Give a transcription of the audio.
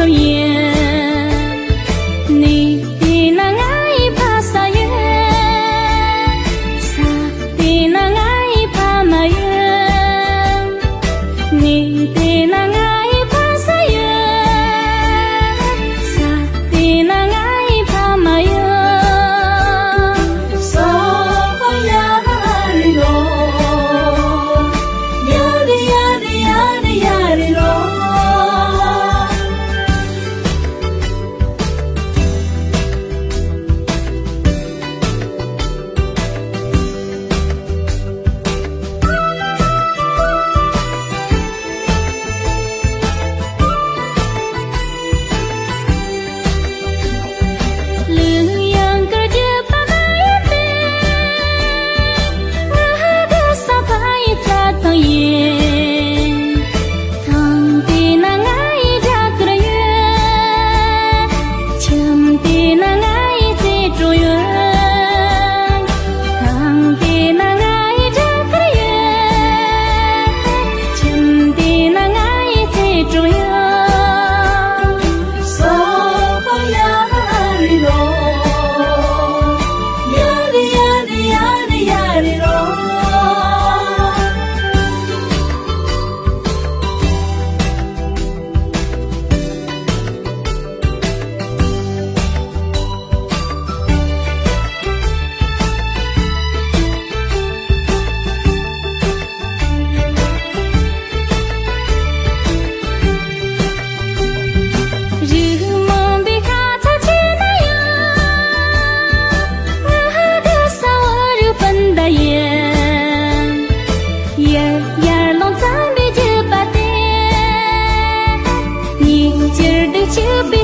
come. dream chirdu chirbi